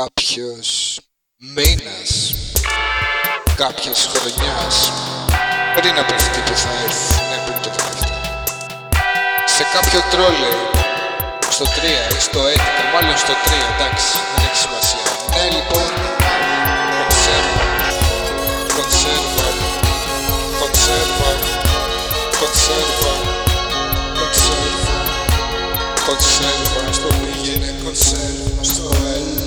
κάποιος μήνας, κάποιας χρονιάς πριν από αυτή που θα έρθει, ναι πριν το τελευταίο σε κάποιο τρόλε στο 3 ή στο 11, μάλλον στο 3, εντάξει, δεν έχει σημασία. Ναι λοιπόν, κονσέρβα, κονσέρβα, κονσέρβα, κονσέρβα, κονσέρβα, κονσέρβα, στο πήγαινε κονσέρβα, στο έλα.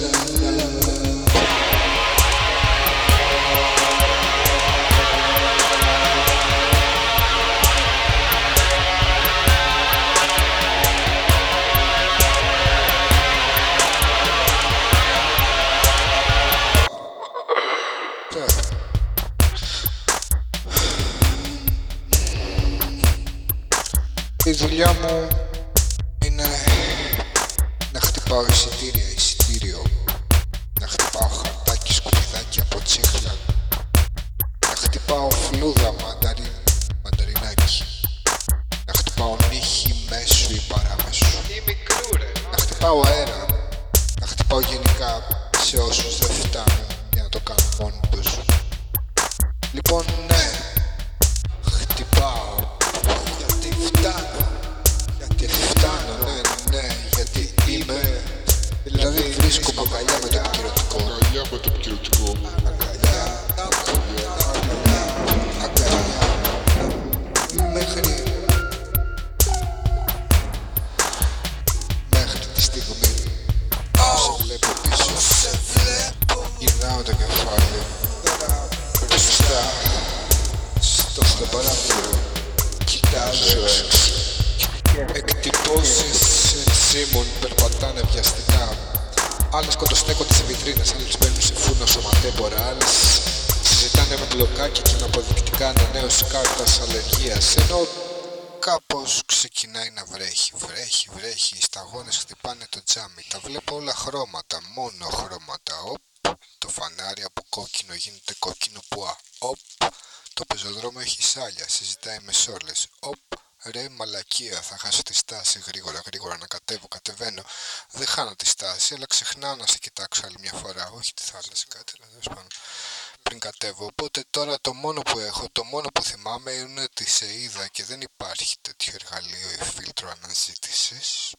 Η δουλειά μου είναι να χτυπάω εισιτήρια, εισιτήριο. Να χτυπάω χαρτάκι, σκουπιδάκι από τσίχλα. Να χτυπάω φλούδα, μανταρι... μανταρινάκι. Να χτυπάω νύχι μέσου ή παράμεσου. Ή μικρού ρε. Να χτυπάω αέρα. Να χτυπάω γενικά σε όσους δεν φτάνουν για να το κάνουν μόνοι τους. Στο στο παράθυρο. Κοιτάζω έξω. Εκτυπώσεις ενσύμων περπατάνε βιαστικά. Άλλες κοντοστέκονται σε βιτρίνες, άλλες μπαίνουν σε φούρνο σωματέμπορα, άλλες συζητάνε με μπλοκάκι και με αποδεικτικά ανανέωση κάρτας αλλεργίας, ενώ κάπως ξεκινάει να βρέχει, βρέχει, βρέχει, οι σταγόνες χτυπάνε το τζάμι, τα βλέπω όλα χρώματα, μόνο χρώματα, οπ, το φανάρι από κόκκινο γίνεται κόκκινο πουά, οπ, το πεζοδρόμιο έχει σάλια, συζητάει με σόλες, οπ, Ρε μαλακία, θα χάσω τη στάση γρήγορα, γρήγορα να κατέβω, κατεβαίνω. Δεν χάνω τη στάση, αλλά ξεχνάω να σε κοιτάξω άλλη μια φορά. Όχι τη θάλασσα, κάτι, αλλά τέλος πάντων. Πριν κατέβω. Οπότε τώρα το μόνο που έχω, το μόνο που θυμάμαι είναι ότι σε είδα και δεν υπάρχει τέτοιο εργαλείο ή φίλτρο αναζήτησης.